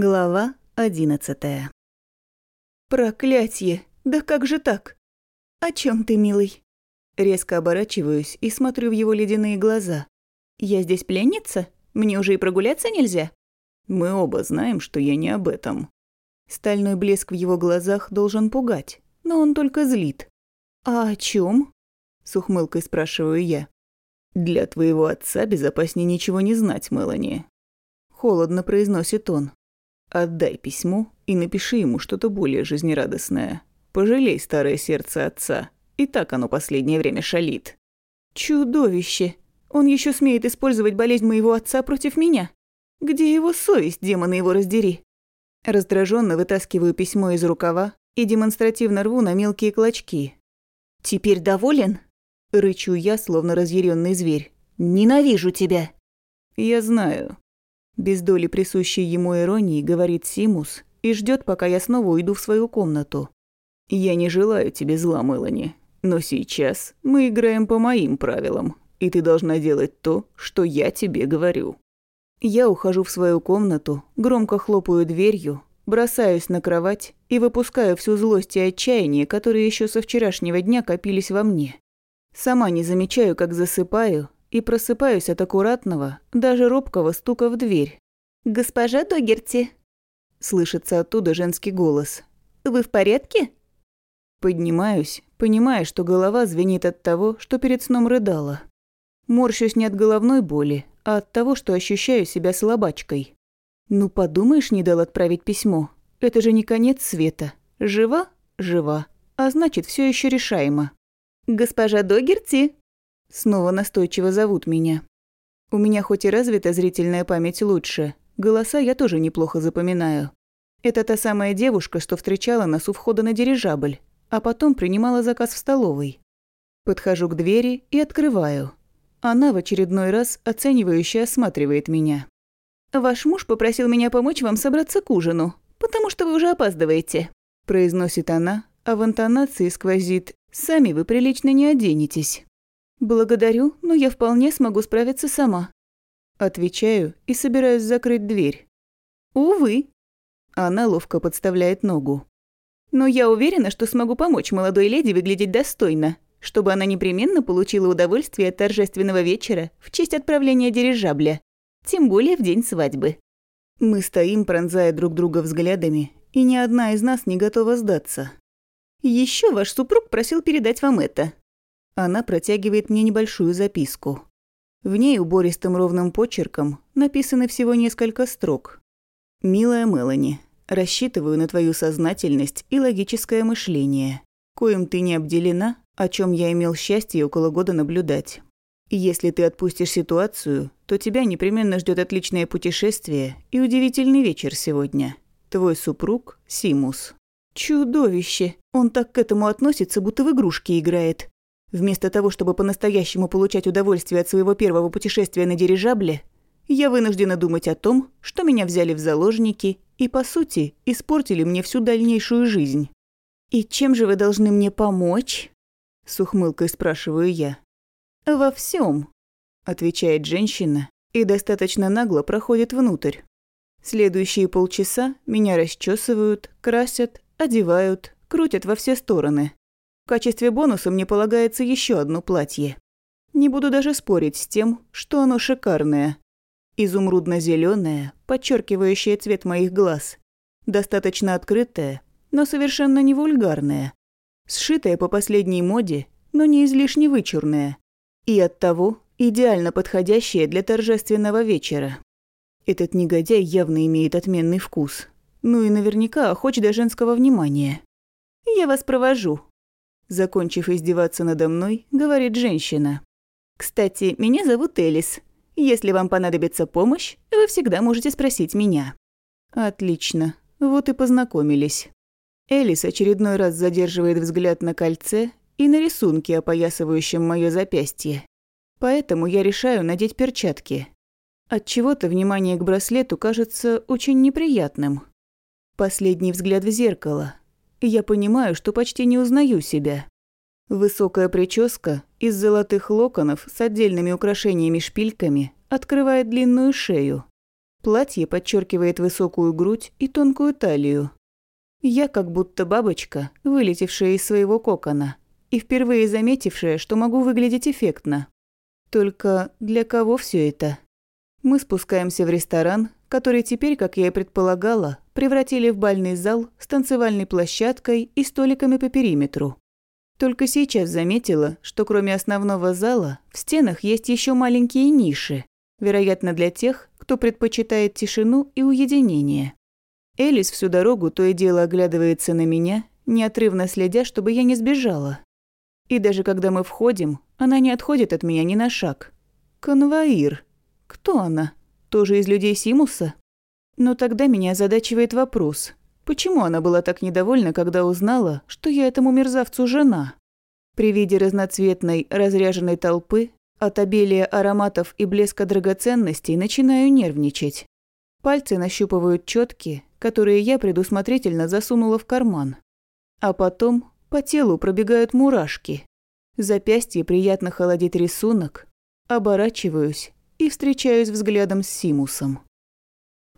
Глава одиннадцатая. «Проклятье! Да как же так? О чем ты, милый?» Резко оборачиваюсь и смотрю в его ледяные глаза. «Я здесь пленница? Мне уже и прогуляться нельзя?» «Мы оба знаем, что я не об этом». Стальной блеск в его глазах должен пугать, но он только злит. «А о чем? с ухмылкой спрашиваю я. «Для твоего отца безопаснее ничего не знать, Мелани». Холодно произносит он. Отдай письмо и напиши ему что-то более жизнерадостное. Пожалей старое сердце отца. И так оно последнее время шалит. Чудовище! Он еще смеет использовать болезнь моего отца против меня. Где его совесть, демоны его раздери? Раздраженно вытаскиваю письмо из рукава и демонстративно рву на мелкие клочки. «Теперь доволен?» – рычу я, словно разъяренный зверь. «Ненавижу тебя!» «Я знаю», без доли присущей ему иронии говорит Симус и ждет, пока я снова уйду в свою комнату. «Я не желаю тебе зла, Мелани, но сейчас мы играем по моим правилам, и ты должна делать то, что я тебе говорю». Я ухожу в свою комнату, громко хлопаю дверью, бросаюсь на кровать и выпускаю всю злость и отчаяние, которые еще со вчерашнего дня копились во мне. Сама не замечаю, как засыпаю, и просыпаюсь от аккуратного, даже робкого стука в дверь. «Госпожа Догерти?» Слышится оттуда женский голос. «Вы в порядке?» Поднимаюсь, понимая, что голова звенит от того, что перед сном рыдала. Морщусь не от головной боли, а от того, что ощущаю себя слабачкой. Ну, подумаешь, не дал отправить письмо. Это же не конец света. Жива? Жива. А значит, все еще решаемо. «Госпожа Догерти?» Снова настойчиво зовут меня. У меня хоть и развита зрительная память лучше, голоса я тоже неплохо запоминаю. Это та самая девушка, что встречала нас у входа на дирижабль, а потом принимала заказ в столовой. Подхожу к двери и открываю. Она в очередной раз оценивающе осматривает меня. «Ваш муж попросил меня помочь вам собраться к ужину, потому что вы уже опаздываете», произносит она, а в интонации сквозит «Сами вы прилично не оденетесь». «Благодарю, но я вполне смогу справиться сама». Отвечаю и собираюсь закрыть дверь. «Увы». Она ловко подставляет ногу. «Но я уверена, что смогу помочь молодой леди выглядеть достойно, чтобы она непременно получила удовольствие от торжественного вечера в честь отправления дирижабля, тем более в день свадьбы». Мы стоим, пронзая друг друга взглядами, и ни одна из нас не готова сдаться. Еще ваш супруг просил передать вам это. Она протягивает мне небольшую записку. В ней убористым ровным почерком написаны всего несколько строк. «Милая Мелани, рассчитываю на твою сознательность и логическое мышление, коим ты не обделена, о чем я имел счастье около года наблюдать. Если ты отпустишь ситуацию, то тебя непременно ждет отличное путешествие и удивительный вечер сегодня. Твой супруг Симус». «Чудовище! Он так к этому относится, будто в игрушки играет. Вместо того, чтобы по-настоящему получать удовольствие от своего первого путешествия на дирижабле, я вынуждена думать о том, что меня взяли в заложники и, по сути, испортили мне всю дальнейшую жизнь. «И чем же вы должны мне помочь?» – с ухмылкой спрашиваю я. «Во всем, отвечает женщина и достаточно нагло проходит внутрь. Следующие полчаса меня расчесывают, красят, одевают, крутят во все стороны. В качестве бонуса мне полагается еще одно платье. Не буду даже спорить с тем, что оно шикарное. изумрудно зеленое подчеркивающее цвет моих глаз. Достаточно открытое, но совершенно не вульгарное. Сшитое по последней моде, но не излишне вычурное. И оттого идеально подходящее для торжественного вечера. Этот негодяй явно имеет отменный вкус. Ну и наверняка охоч до женского внимания. «Я вас провожу», Закончив издеваться надо мной, говорит женщина. «Кстати, меня зовут Элис. Если вам понадобится помощь, вы всегда можете спросить меня». «Отлично. Вот и познакомились». Элис очередной раз задерживает взгляд на кольце и на рисунке, опоясывающем моё запястье. Поэтому я решаю надеть перчатки. От чего то внимание к браслету кажется очень неприятным. Последний взгляд в зеркало я понимаю, что почти не узнаю себя. Высокая прическа из золотых локонов с отдельными украшениями-шпильками открывает длинную шею. Платье подчеркивает высокую грудь и тонкую талию. Я как будто бабочка, вылетевшая из своего кокона, и впервые заметившая, что могу выглядеть эффектно. Только для кого все это? Мы спускаемся в ресторан, который теперь, как я и предполагала, превратили в бальный зал с танцевальной площадкой и столиками по периметру. Только сейчас заметила, что кроме основного зала, в стенах есть еще маленькие ниши, вероятно, для тех, кто предпочитает тишину и уединение. Элис всю дорогу то и дело оглядывается на меня, неотрывно следя, чтобы я не сбежала. И даже когда мы входим, она не отходит от меня ни на шаг. Конвоир. Кто она? Тоже из людей Симуса? Но тогда меня озадачивает вопрос. Почему она была так недовольна, когда узнала, что я этому мерзавцу жена? При виде разноцветной, разряженной толпы, от обилия ароматов и блеска драгоценностей начинаю нервничать. Пальцы нащупывают четки, которые я предусмотрительно засунула в карман. А потом по телу пробегают мурашки. Запястье приятно холодит рисунок. Оборачиваюсь и встречаюсь взглядом с Симусом.